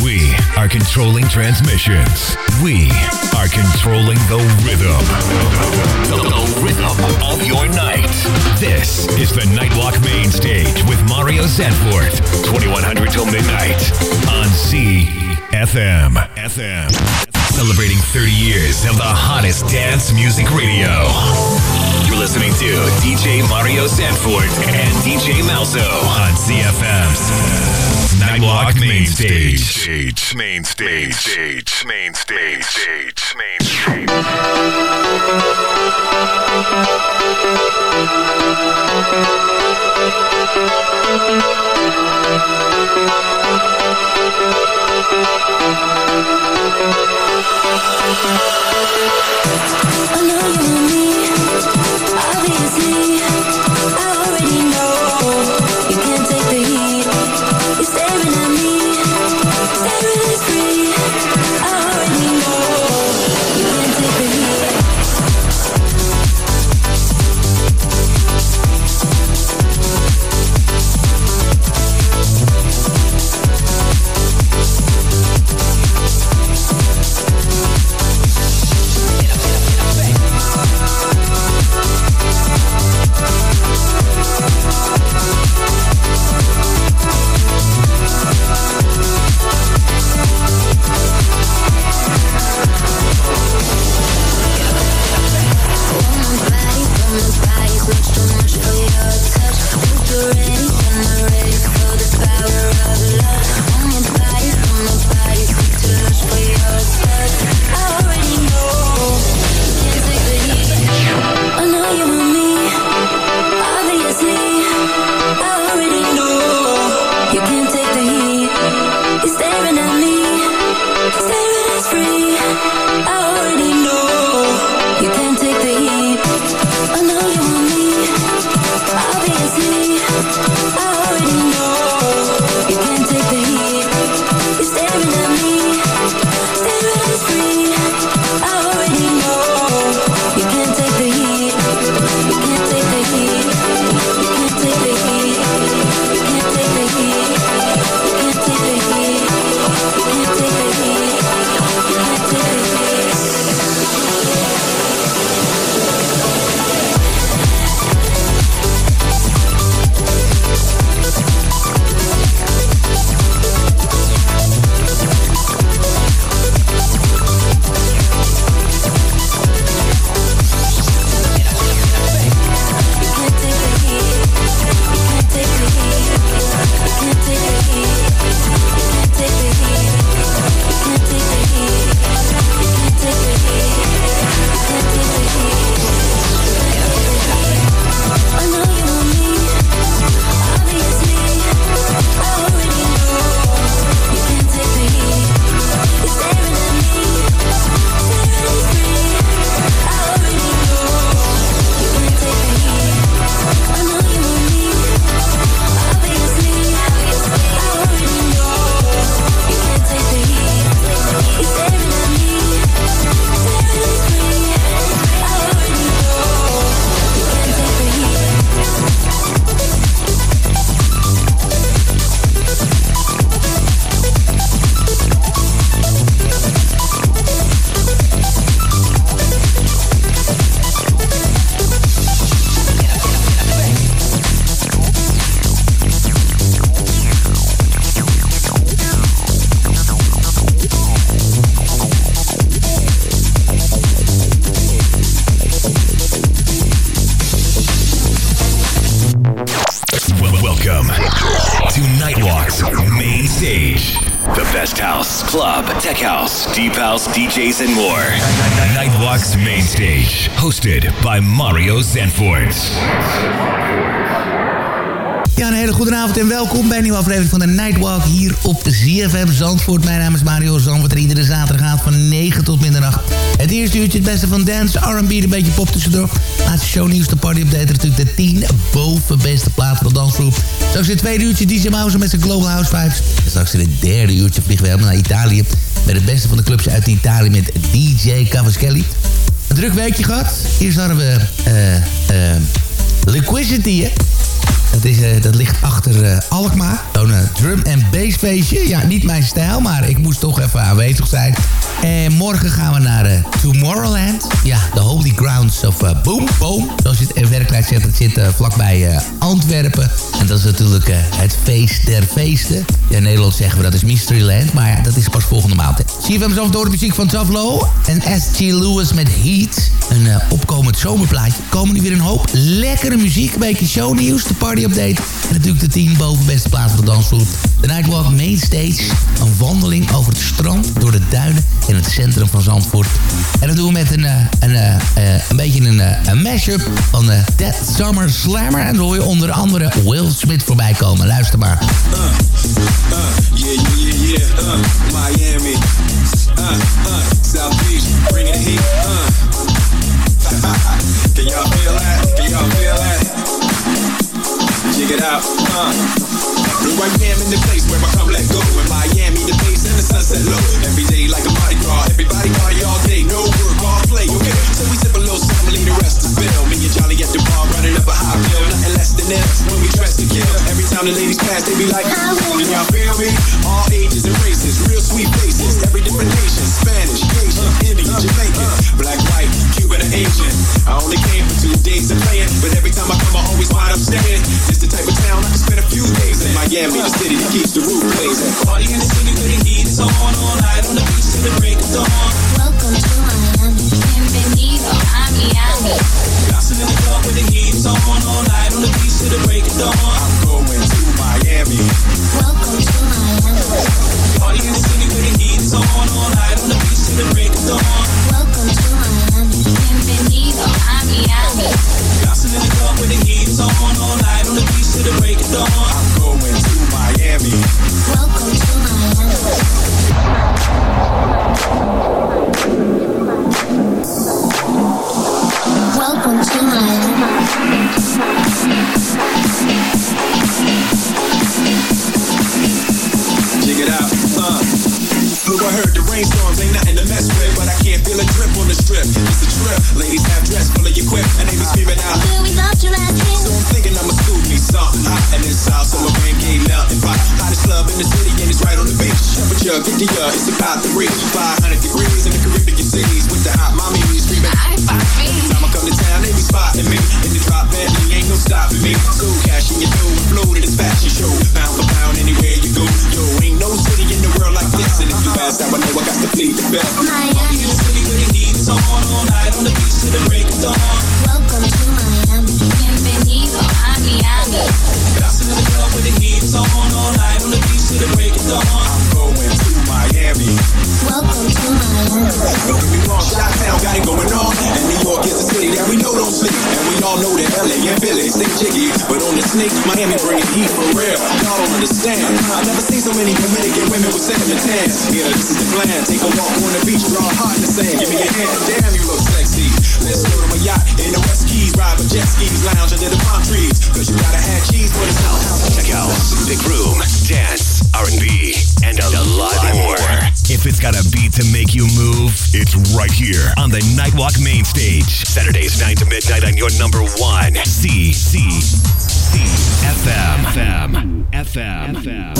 We are controlling transmissions. We are controlling the rhythm. The, the rhythm of your night. This is the Nightwalk Main Stage with Mario Zanfort. 2100 till midnight on CFM. FM. Celebrating 30 years of the hottest dance music radio. Listening to DJ Mario Sanford and DJ Malzo on CFM's Nightwalk Main Stage. Stage, main stage, main stage, stage, main stage. By Mario Zanfort. Ja, een hele goede avond en welkom bij een nieuwe aflevering van de Nightwalk hier op ZFM Zandvoort. Mijn naam is Mario Zandvoort en iedere zaterdag gaat van 9 tot middernacht. Het eerste uurtje het beste van dance, R&B, een beetje pop tussendoor. Laatste shownieuws, de party update, natuurlijk de 10 boven beste plaat van de dansgroep. Straks in het tweede uurtje DJ Mouse met zijn Global House Vibes. En straks in het derde uurtje vliegen we helemaal naar Italië. Met het beste van de clubs uit Italië met DJ Cavaschelli. Een druk weekje gehad. Eerst hadden we... eh uh, Liquidity, hè? Dat, is, uh, dat ligt achter uh, Alkmaar. Zo'n drum en bass feestje. Ja, niet mijn stijl, maar ik moest toch even aanwezig zijn. En morgen gaan we naar Tomorrowland. Ja, de holy grounds of Boom Boom. Zoals je het in werkelijkheid zegt, het zit vlakbij Antwerpen. En dat is natuurlijk het feest der feesten. In Nederland zeggen we dat is Mysteryland. Maar ja, dat is pas volgende maand. Zie je hem zo door de muziek van Tavlo en S.G. Lewis met Heat. Een opkomend zomerplaatje. Komen nu weer een hoop lekkere muziek. Een beetje shownieuws, de party update. En natuurlijk de 10 boven beste plaats van de dansvloer. De Nightwalk Mainstage. Een wandeling over het strand, door de duinen in het centrum van Zandvoort. En dat doen we met een, uh, een, uh, een beetje een, uh, een mashup van uh, Dead Summer Slammer. En dan hoor je onder andere Will Smith voorbij komen. Luister maar. Uh, uh, yeah, yeah, yeah, yeah. Miami. South Beach, bringing the heat. Can feel? Can feel? Check it out. Uh. Blue white jam in the place where I come let go. In Miami, the base and the sunset low. Every day like a Mardi Gras. Everybody party all day. No work, all play. Okay, so we sip a little something, leave the rest to spill. Me and Johnny at the bar running up a high bill. Nothing less than this when we dress to kill. Every time the ladies pass, they be like, Can y'all feel me? All ages and races, real sweet faces. Every different nation. Spanish, Asian, Indian, Jamaican, black, white, Cuban, or Asian. I only came for two days of playing, but every time I come, I always wind up staying. It's the type of town I can spend a few days in. Miami, the city that keeps the roof blazing. Party in the city where the heat is on, all night on the beach till the break of dawn. Welcome to Miami. Bienvenido a Miami. Bouncing in the club where the heat is on, all night on the beach till the break of dawn. I'm going to Miami. Welcome to Miami. Party in the city where the heat is on, C, C, FM. FM. FM. FM.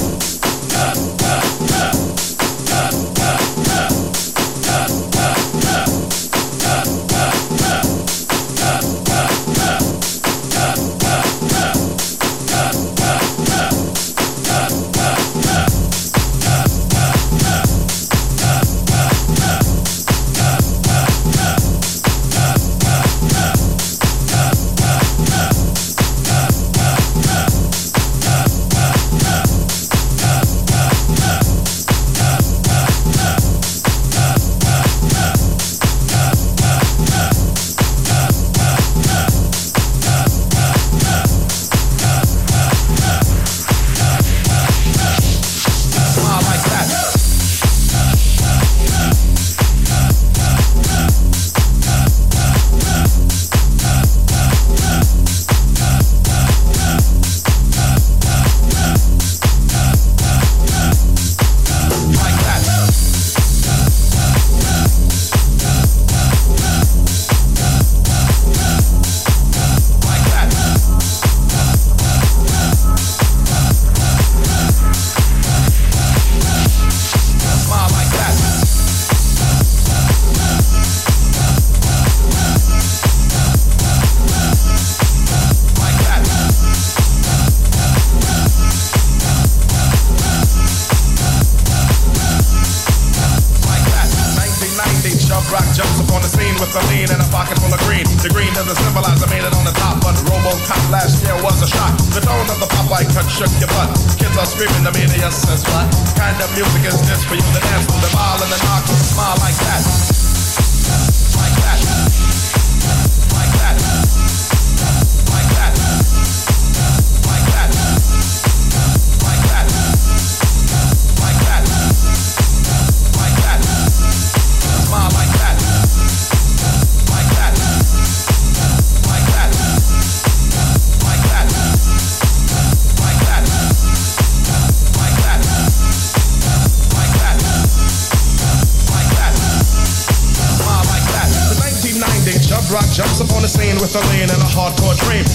I like that.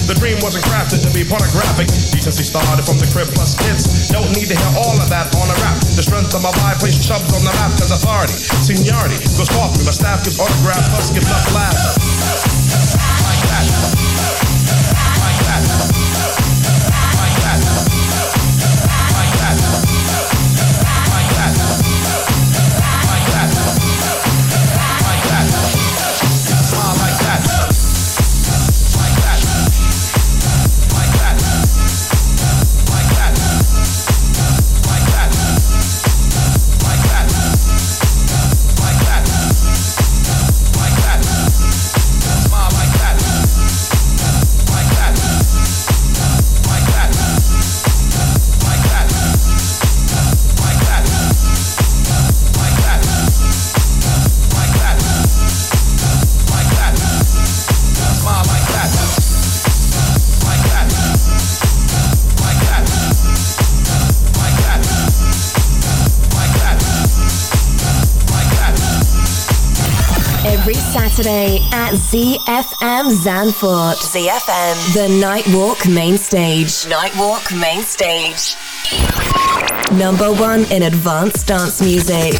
The dream wasn't crafted to be pornographic. Decency started from the crib plus kids. Don't need to hear all of that on a rap. The strength of my vibe plays chubs on the map because authority, seniority goes far through. My staff gives autograph plus gives up laughter. Like that. ZFM Zanfort. ZFM. The Nightwalk Main Stage. Nightwalk Main Stage. Number one in advanced dance music.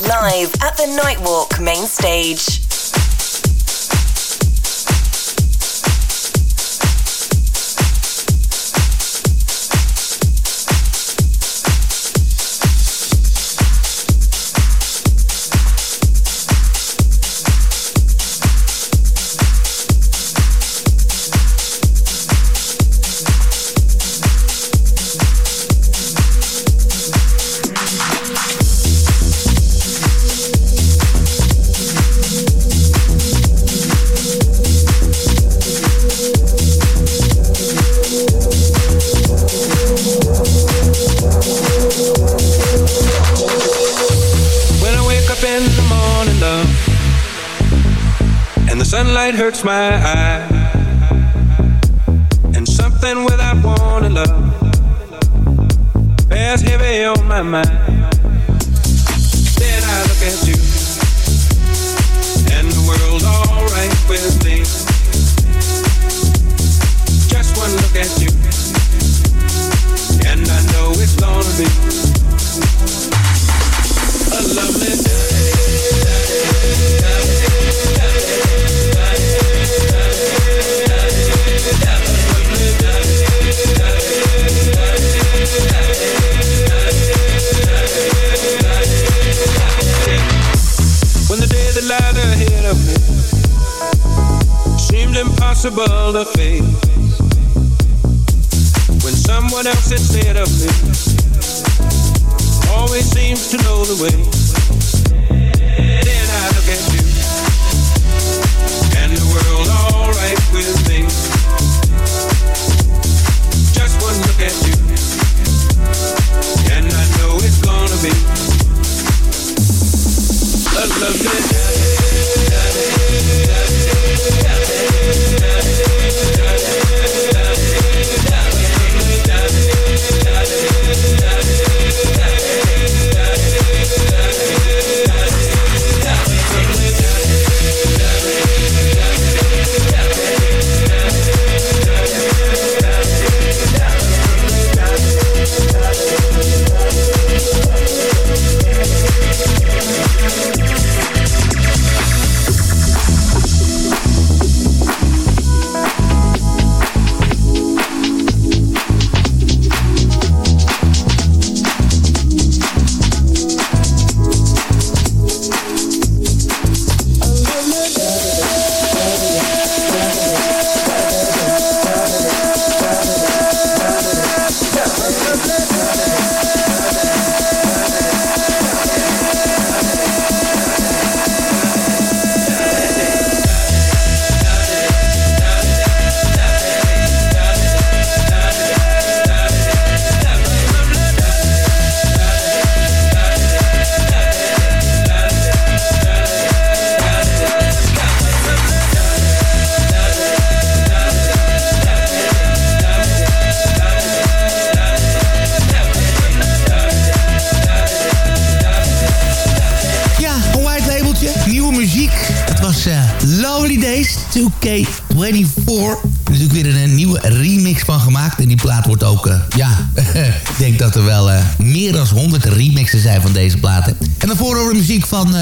Live at the Nightwalk Main Stage. light hurts my eyes, And something without warning, love bears heavy on my mind. the way. 2K24. Natuurlijk weer een, nieuwe remix van gemaakt. En die plaat wordt ook, uh, ja, ik denk dat er wel uh, meer dan 100 remixen zijn van deze platen. En daarvoor horen we muziek van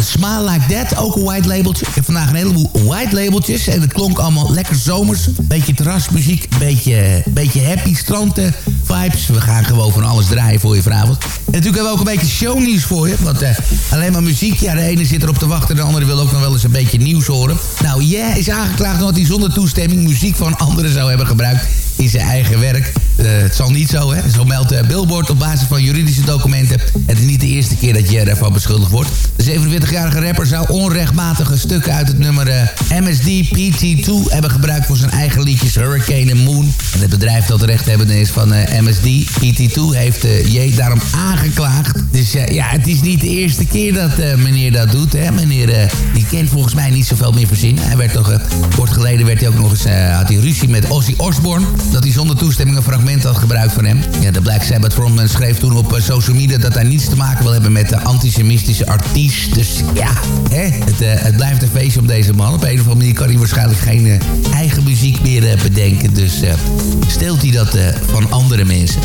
Smile Like That, ook een white labeltje. Ik heb vandaag een heleboel white labeltjes. En het klonk allemaal lekker zomers. Beetje terrasmuziek, beetje, beetje happy strand vibes. We gaan gewoon van alles draaien voor je vanavond. En natuurlijk hebben we ook een beetje shownieuws voor je. Want alleen maar muziek, ja, de ene zit erop te wachten... de andere wil ook nog wel eens een beetje nieuws horen. Nou, Yeah is aangeklaagd omdat hij zonder toestemming muziek van anderen zou hebben gebruikt in zijn eigen werk. Uh, het zal niet zo, hè. Zo meldt uh, Billboard op basis van juridische documenten. Het is niet de eerste keer dat Jer ervan beschuldigd wordt. De 47-jarige rapper zou onrechtmatige stukken uit het nummer uh, MSD PT2 hebben gebruikt voor zijn eigen liedjes Hurricane en Moon. En het bedrijf dat de rechthebbende is van MSD PT2 heeft J daarom aangeklaagd. Dus ja, het is niet de eerste keer dat meneer dat doet, hè. Meneer, die kent volgens mij niet zoveel meer verzinnen. Hij werd toch, kort geleden werd hij ook nog eens, had hij ruzie met Ozzy Osbourne dat hij zonder toestemming een fragment had gebruikt van hem. Ja, de Black Sabbath frontman schreef toen op eh, social media dat hij niets te maken wil hebben met de antisemitische artiest. Dus ja, hè, het, uh, het blijft een feestje om deze man. Op een of andere manier kan hij waarschijnlijk geen uh, eigen muziek meer bedenken. Dus steelt hij dat van andere mensen.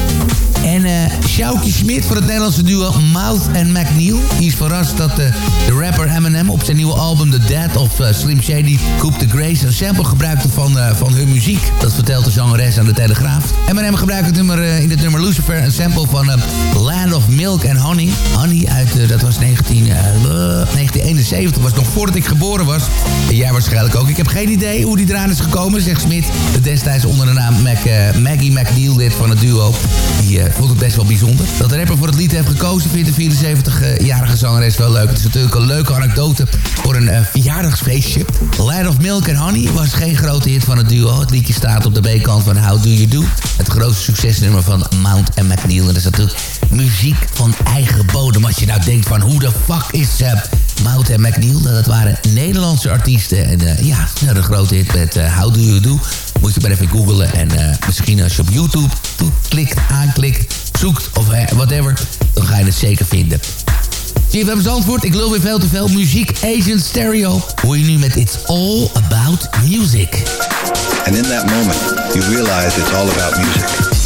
En Sjoukje Smit voor het Nederlandse duo Mouth en McNeil. Die is verrast dat de rapper Eminem op zijn nieuwe album The Dead of Slim Shady Coop the Grace een sample gebruikte van, van hun muziek. Dat vertelt de zangeres aan de Telegraaf. Eminem gebruikt het nummer, uh, in het nummer Lucifer een sample van uh, Land of Milk and Honey. Honey uit, uh, dat was 19, 1971, was nog voordat ik geboren was. En jij waarschijnlijk ook. Ik heb geen idee hoe die eraan is gekomen, zegt Smit. Destijds onder de naam Maggie McNeil, lid van het duo. Die vond het best wel bijzonder. Dat de rapper voor het lied heeft gekozen, vindt de 74-jarige zangeres wel leuk. Het is natuurlijk een leuke anekdote voor een verjaardagsfeestje. Land of Milk and Honey was geen grote hit van het duo. Het liedje staat op de B-kant van How Do You Do. Het grootste succesnummer van Mount en McNeil. En dat is natuurlijk muziek van eigen bodem. Als je nou denkt van hoe de fuck is uh, Mount en McNeil? Nou, dat waren Nederlandse artiesten. En uh, ja, de grote hit met uh, How Do You Do. Moet je maar even googlen. En misschien als je op YouTube klikt, aanklikt, zoekt of whatever... dan ga je het zeker vinden. CFM Zandvoort, ik lul weer veel te veel. Muziek Asian Stereo. Hoor je nu met It's All About Music. And in that moment, you realize it's all about music.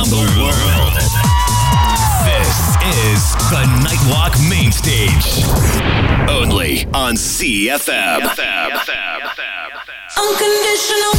around the world. This is the Nightwalk Main Stage. Only on CFM. Unconditional. Unconditional.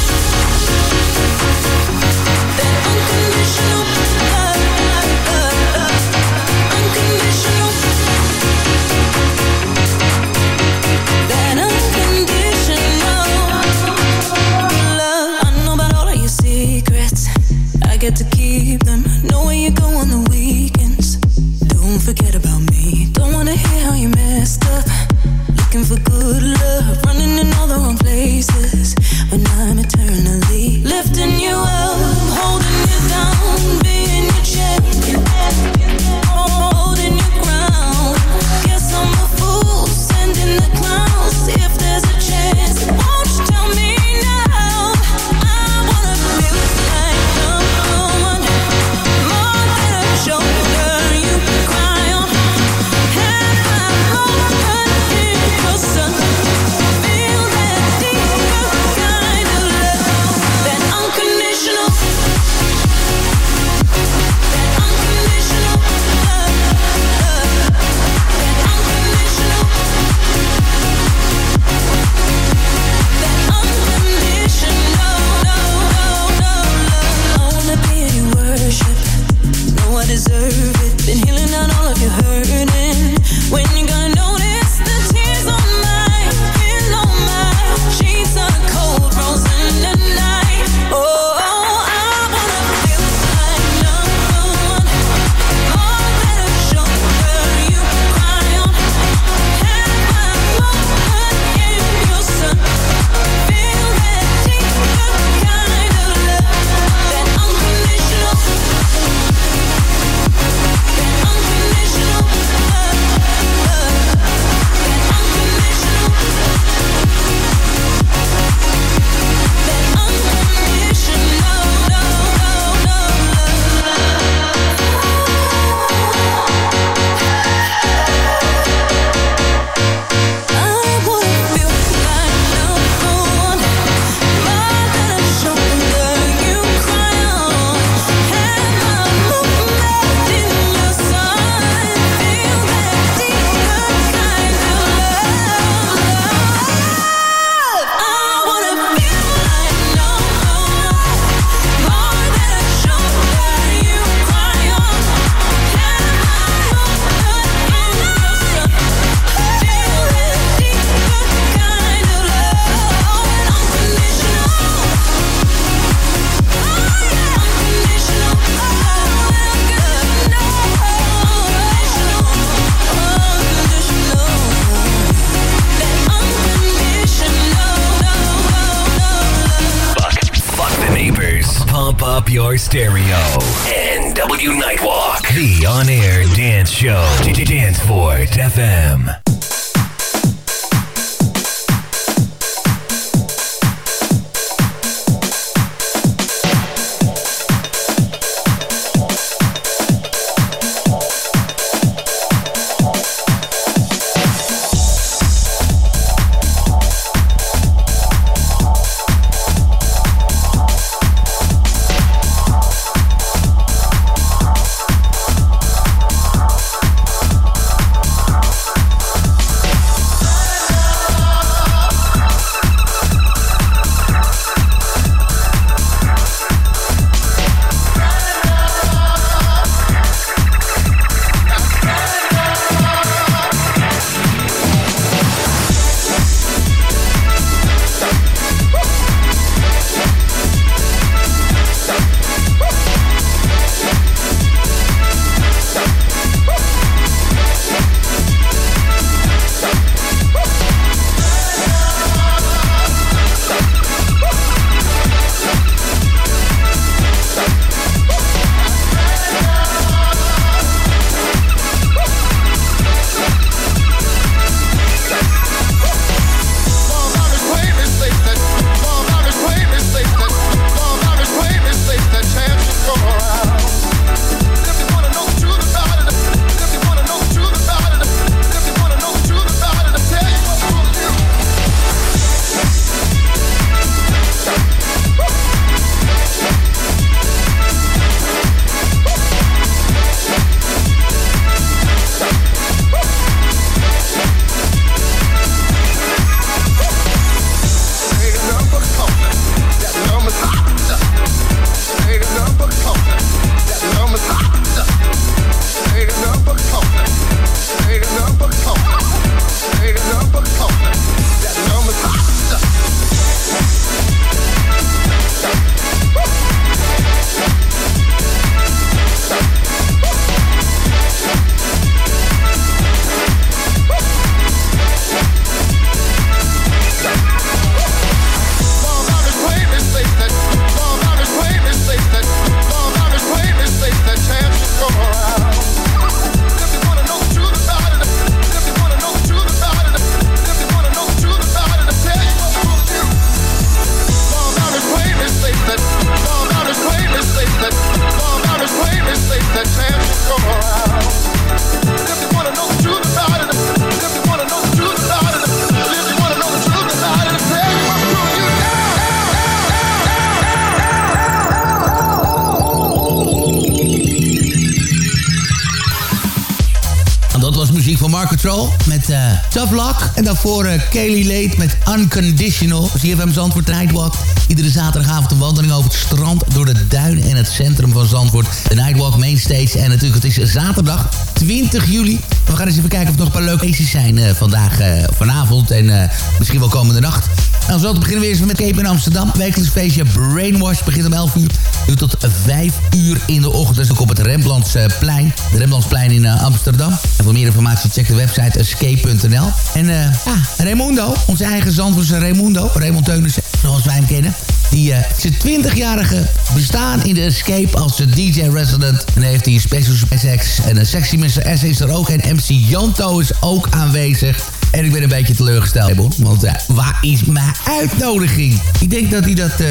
En daarvoor uh, Kaylee Late met Unconditional. CFM Zandvoort Nightwalk. Iedere zaterdagavond een wandeling over het strand... door de duinen en het centrum van Zandvoort. De Nightwalk Mainstage. En natuurlijk, het is zaterdag 20 juli. We gaan eens even kijken of er nog een paar leuke acties zijn uh, vandaag, vanavond... en misschien wel komende nacht. Nou, zo te beginnen we eerst met Cape in Amsterdam. Wekelijks feestje Brainwash begint om 11 uur. Duurt tot 5 uur in de ochtend. Dat is ook op het Rembrandtsplein. De Rembrandtsplein in Amsterdam. En voor meer informatie check de website escape.nl. En uh, ja, Raimundo, onze eigen Zandvoortse Raimundo, Raymond Teunissen, zoals wij hem kennen. Die uh, zijn 20-jarige bestaan in de Escape als DJ-resident. En heeft hij Special SX en een Sexy Mr. S is er ook. En MC Janto is ook aanwezig. En ik ben een beetje teleurgesteld, want uh, waar is mijn uitnodiging? Ik denk dat hij dat uh,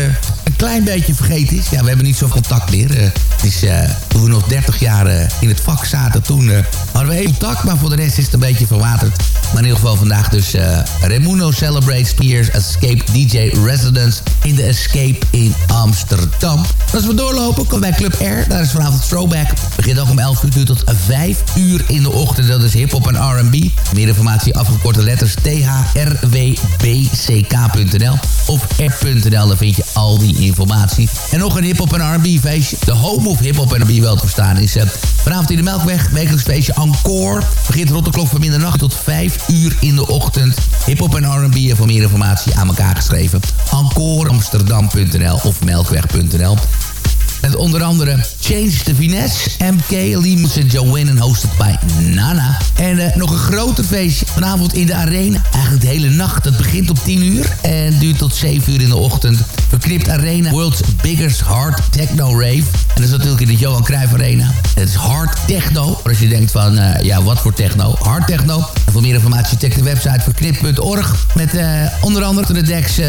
klein beetje vergeten is. Ja, we hebben niet zo contact meer. Uh, is, toen we nog 30 jaar in het vak zaten, toen hadden we even contact. Maar voor de rest is het een beetje verwaterd. Maar in ieder geval vandaag dus Remuno Celebrates Years Escape DJ Residence in de Escape in Amsterdam. Als we doorlopen, komen bij Club R. Daar is vanavond Throwback. Begint ook om 11 uur tot 5 uur in de ochtend. Dat is hip-hop en RB. Meer informatie afgekort korte letters thrwbck.nl of r.nl. Daar vind je al die informatie. En nog een hip-hop en R&B feestje. De home of hip-hop en R&B wel te verstaan is uh, vanavond in de Melkweg. Wekelijks feestje Encore. Begint rond de klok van middernacht tot 5 uur in de ochtend. Hip-hop en R&B en voor meer informatie aan elkaar geschreven. Encoreamsterdam.nl of melkweg.nl. Met onder andere Change the Finesse, MK, Limus en Joanne en hosted bij Nana. En uh, nog een groter feestje vanavond in de Arena. Eigenlijk de hele nacht. Het begint om 10 uur en duurt tot 7 uur in de ochtend. Verknipt Arena, World's Biggest Hard Techno Rave. En dat is natuurlijk in de Johan Cruijff Arena. Het is hard techno. Maar als je denkt van, uh, ja, wat voor techno? Hard techno. En voor meer informatie check de website verknipt.org. Met uh, onder andere de decks uh,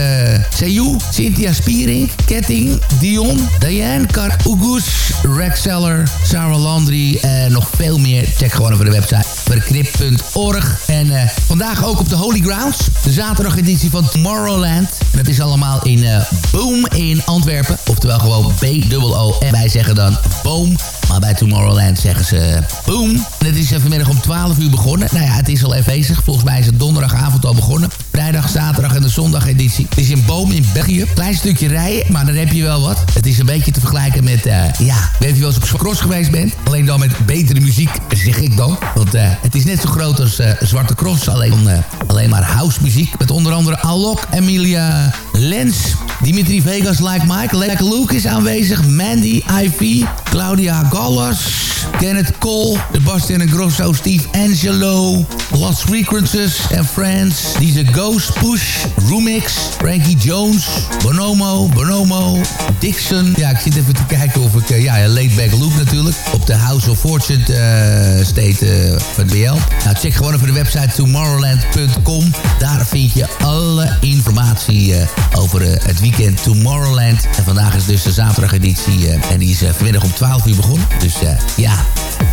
Cynthia Spiering, Ketting, Dion, Diane, Kar Ugus, Rexeller, Sarah Landry en nog veel meer. Check gewoon even de website verknip.org. En uh, vandaag ook op de Holy Grounds. De zaterdageditie van Tomorrowland. En dat is allemaal in uh, Boom in Antwerpen. Oftewel gewoon B-O-O. En wij zeggen dan Boom. Maar bij Tomorrowland zeggen ze Boom. Het is uh, vanmiddag om 12 uur begonnen. Nou ja, het is al even bezig. Volgens mij is het donderdagavond al begonnen. Vrijdag, zaterdag en de zondageditie. Het is in Boom in België. Klein stukje rijden, maar dan heb je wel wat. Het is een beetje te vergelijken met, ja, weet je wel eens op cross geweest bent. Alleen dan met betere muziek, zeg ik dan. Want het is net zo groot als Zwarte Cross. Alleen, alleen maar house muziek. Met onder andere Alok, Emilia Lens, Dimitri Vegas, Like Mike, Like Luke is aanwezig. Mandy, Ivy, Claudia Gallas, Kenneth Cole, Sebastian Grosso, Steve Angelo, Lost Frequencies and Friends, DJ Ghost, Push, Rumix, Frankie Jones, Bonomo, Bonomo, Dixon. Ja, ik zit even te kijken of ik... Uh, ja, Laidback Luke natuurlijk. Op de House of Fortune uh, State van BL. Nou, check gewoon even de website tomorrowland.com. Daar vind je alle informatie uh, over uh, het weekend Tomorrowland. En vandaag is dus de zaterdageditie uh, en die is vanmiddag om 12 uur begonnen. Dus ja,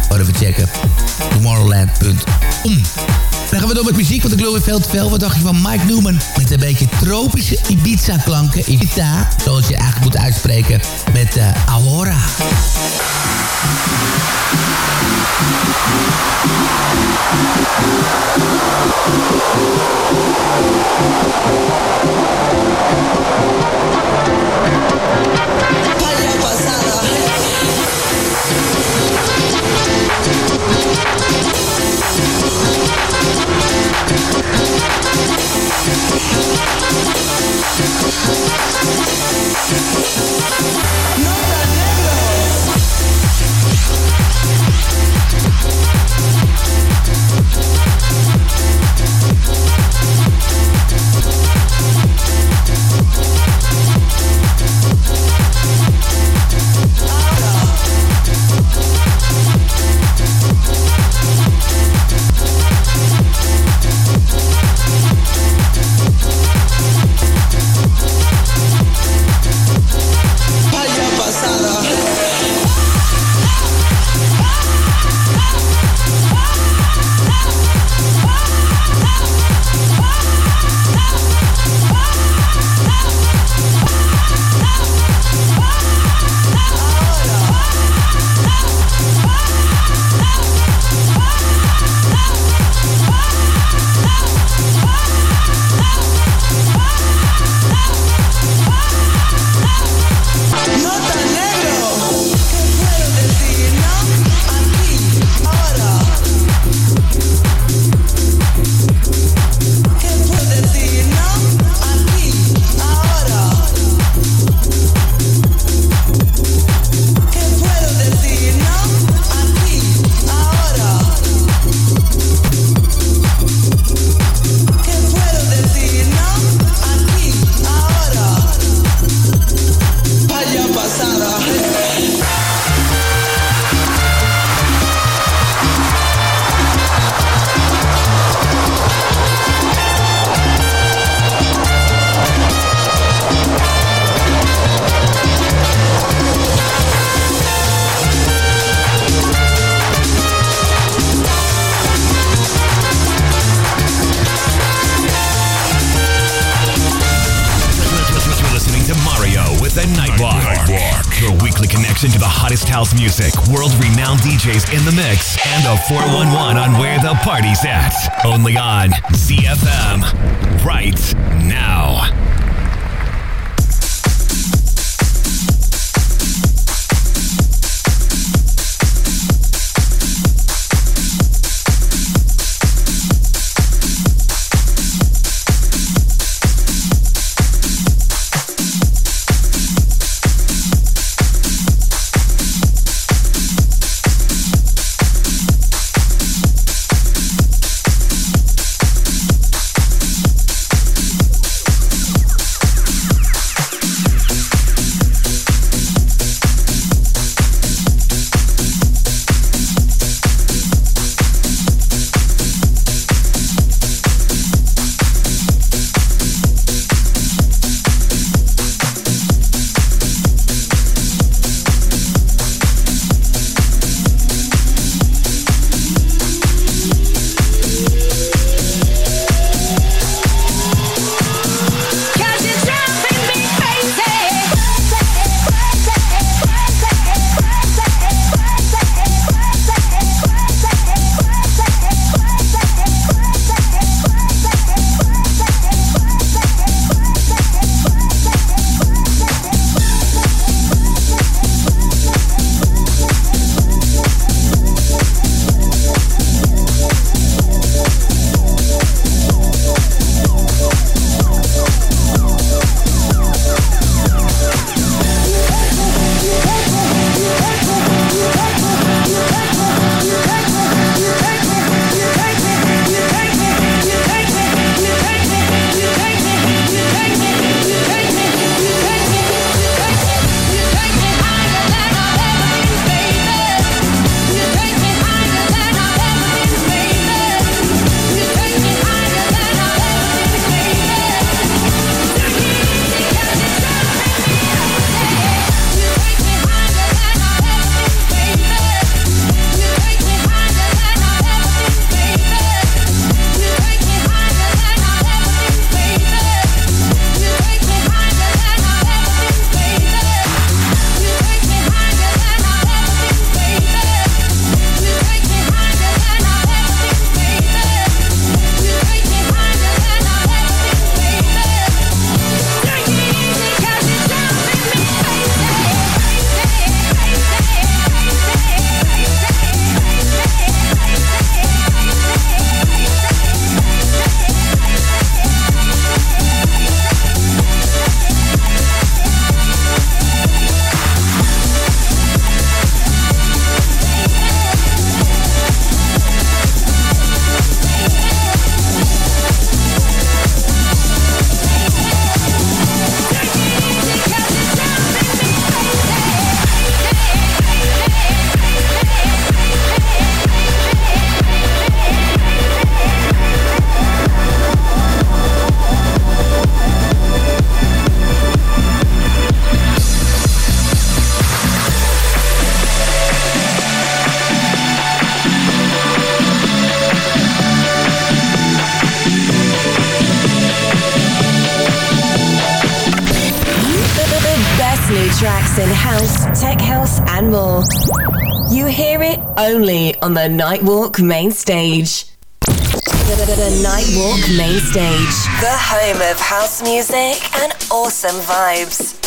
gewoon even checken. Tomorrowland.com. Dan gaan we door met muziek, want ik geloof in veel te veel. Wat dacht je van Mike Newman? Met een beetje tropische Ibiza-klanken. Ibiza, zoals je eigenlijk moet uitspreken, met uh. No, DJs in the mix, on the Nightwalk main stage. The, the, the Nightwalk main stage, the home of house music and awesome vibes.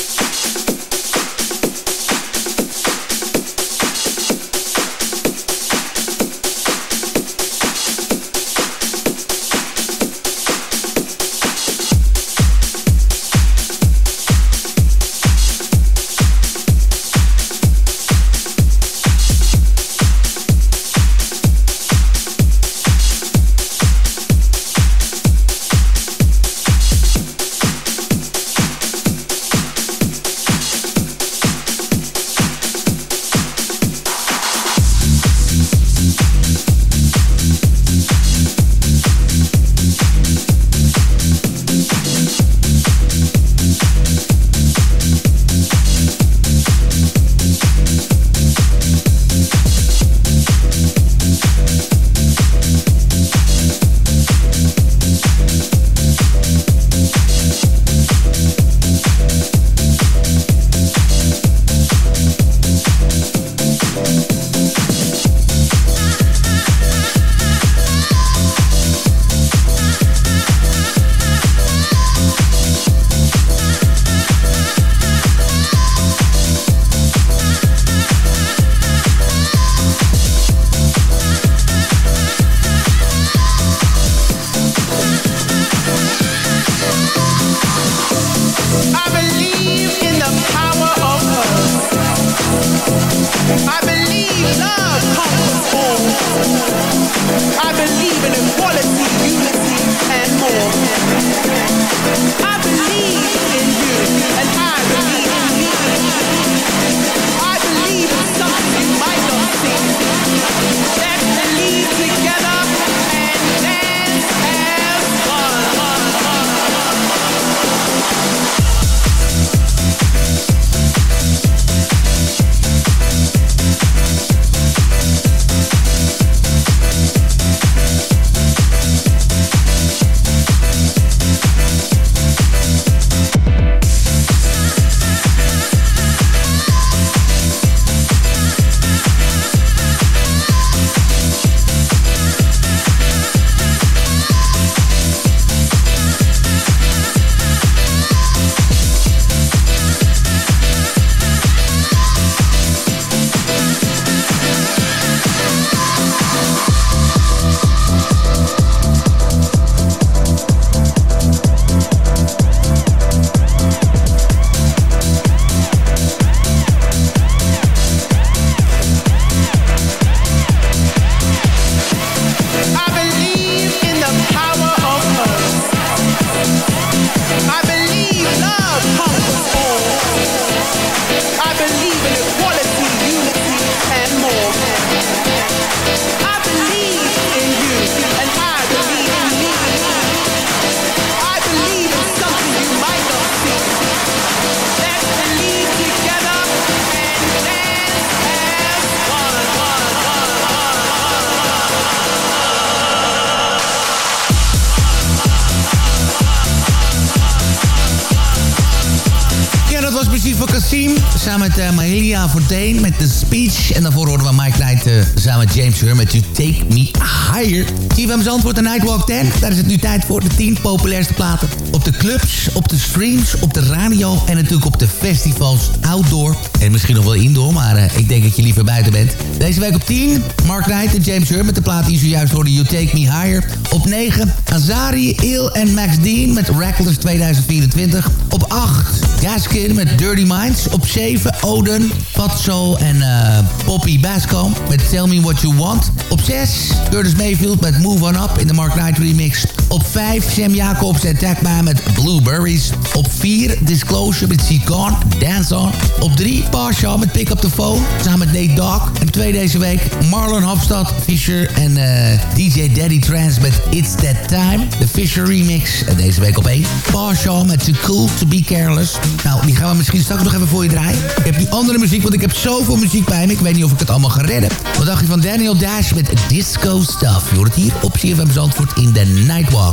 10. Daar is het nu tijd voor de 10 populairste platen. Op de clubs, op de streams, op de radio en natuurlijk op de festivals outdoor. En misschien nog wel indoor, maar uh, ik denk dat je liever buiten bent. Deze week op 10, Mark Knight en James Hur met de plaat die zojuist hoorde You Take Me Higher. Op 9, Azari, Il en Max Dean met Reckless 2024. Op 8, Gaskin met Dirty Minds. Op 7, Oden, Fatso en uh, Poppy Bascom met Tell Me What You Want. Op 6, Curtis Mayfield met Move On Up in de Mark Knight remix. Op 5, Sam Jacobs en Takma met Blueberries. Op 4, Disclosure met See Gone, Dance On. Op 3, Pasha met Pick Up The Phone, samen met Nate Dogg. En op 2 deze week, Marlon Hofstad, Fisher en uh, DJ Daddy Trance met It's That Time. De Fisher remix. En deze week op 1, Pasha met Too Cool To Be Careless. Nou, die gaan we misschien straks nog even voor je draaien. Ik heb nu andere muziek, want ik heb zoveel muziek bij me. Ik weet niet of ik het allemaal ga redden. Wat dacht je van Daniel Dash met Disco Stuff? Je hoort het hier op CFM Zandvoort in de Nightwalk. You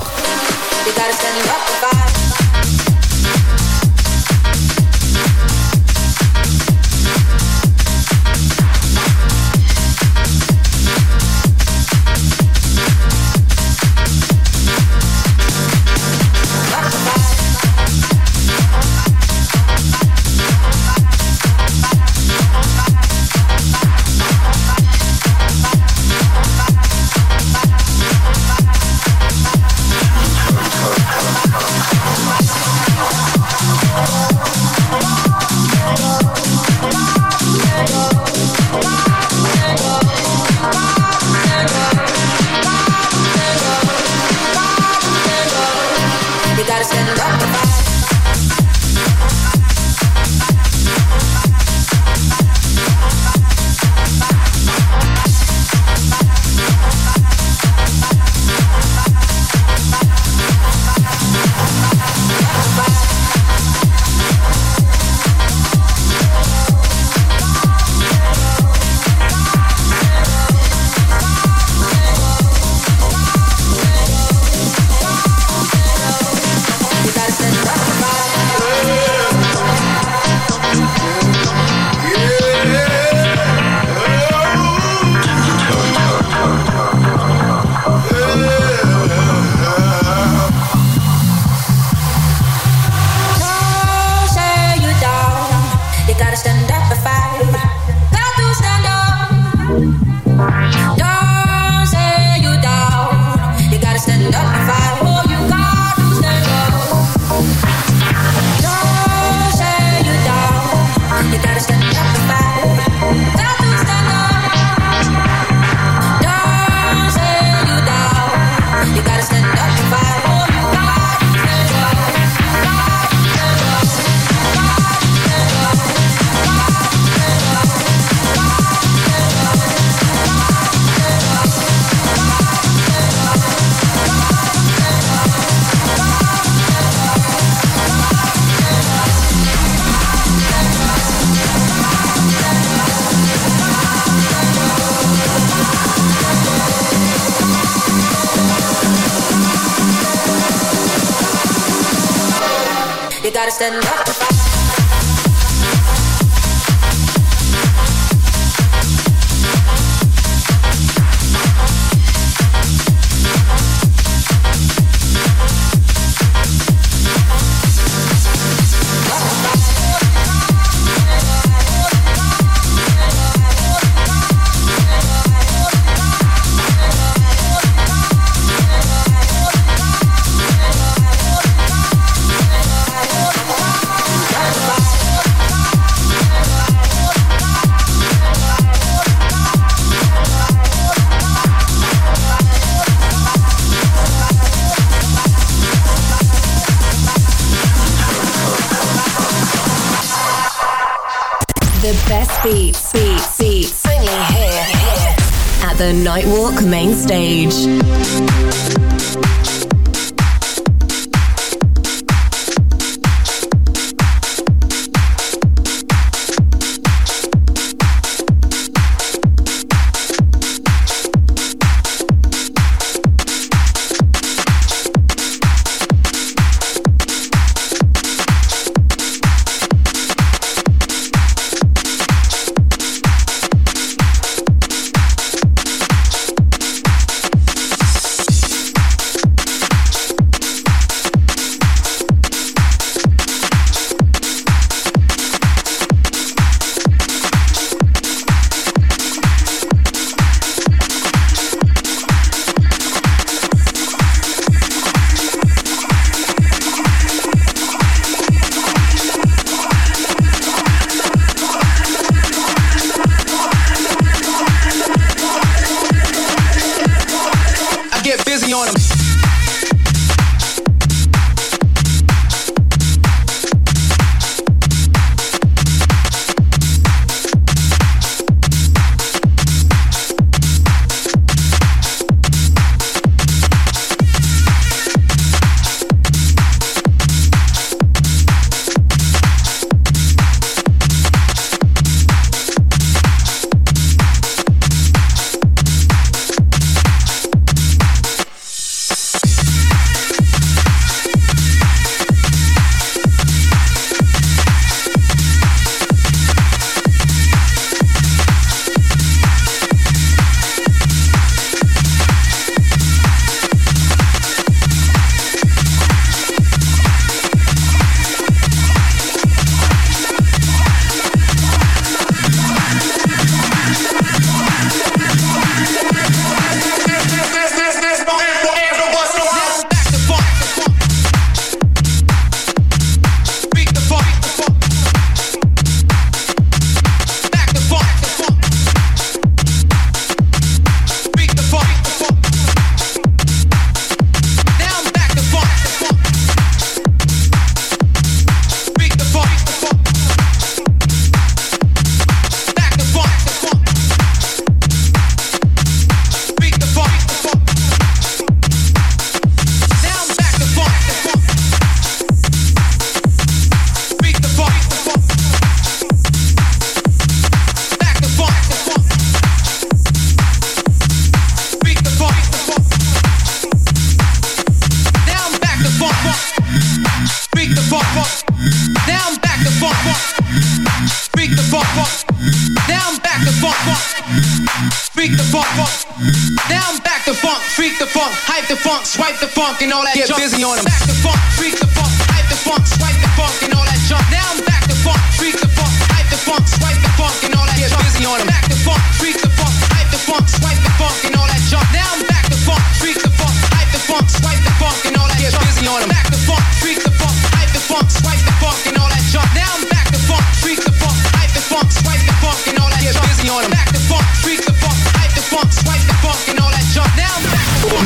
beats, beats, beats. Only here, here. At the Nightwalk main stage.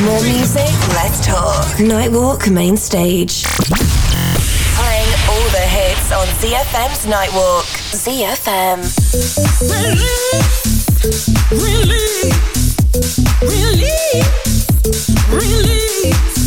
More music, let's talk. Nightwalk main stage. Playing all the hits on ZFM's Nightwalk. ZFM. Release, release, release, release.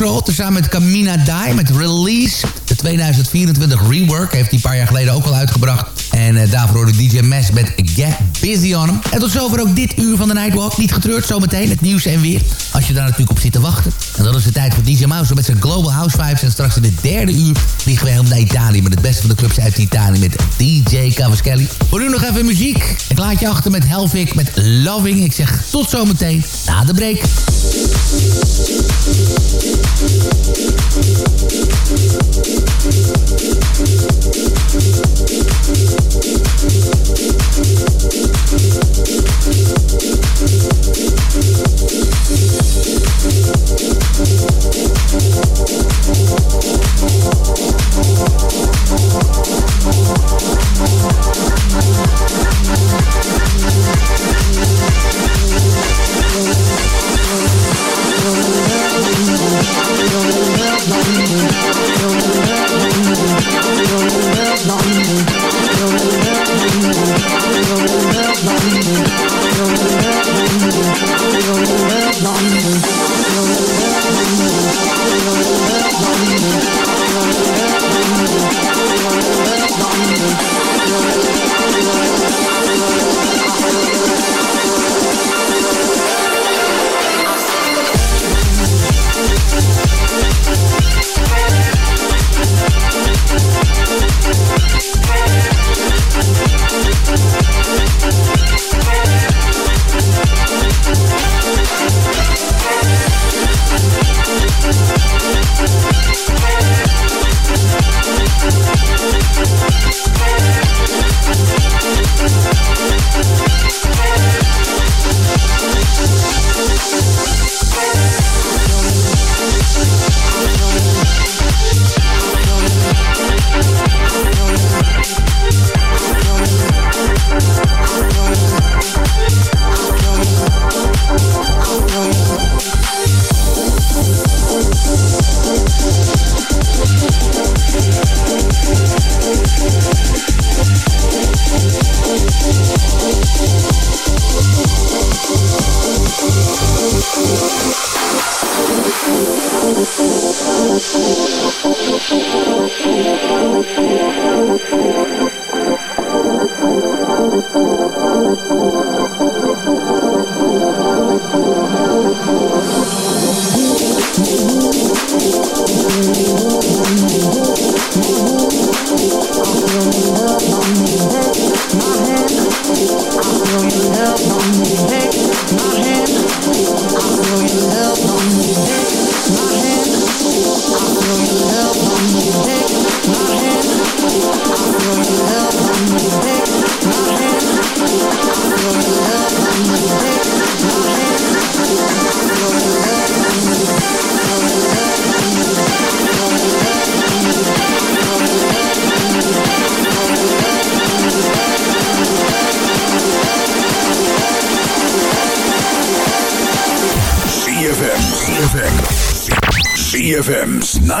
Control. Tezamen met Camina Die met Release. De 2024 rework heeft hij een paar jaar geleden ook al uitgebracht. En eh, daarvoor hoorde DJ Mes met Get Busy on Him. En tot zover ook dit uur van de Nightwalk. Niet getreurd, zometeen het nieuws en weer. Als je daar natuurlijk op zit te wachten. En dan is het tijd voor DJ Mouse met zijn Global House Vibes. En straks in het derde uur vliegen we helemaal naar Italië... met het beste van de clubs uit Italië met DJ Cavaschelli. Voor nu nog even muziek. Ik laat je achter met Helvik met Loving. Ik zeg tot zometeen na de break. Thank CFM,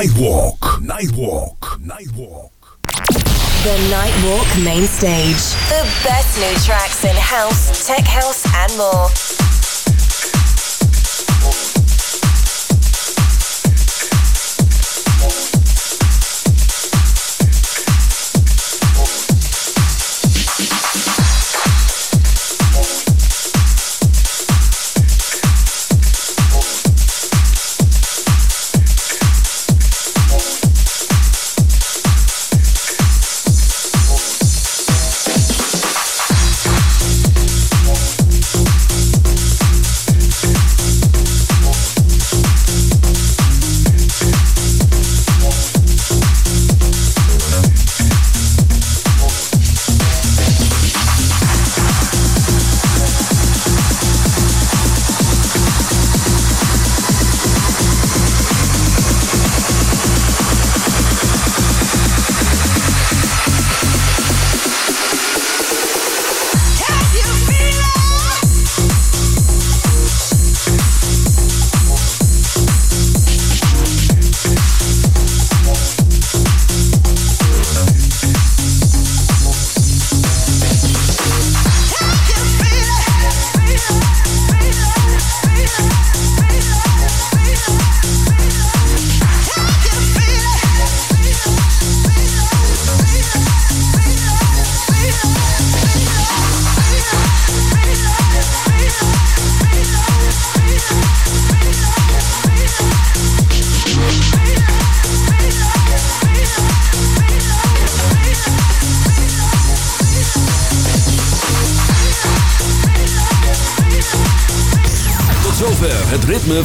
Sidewalk.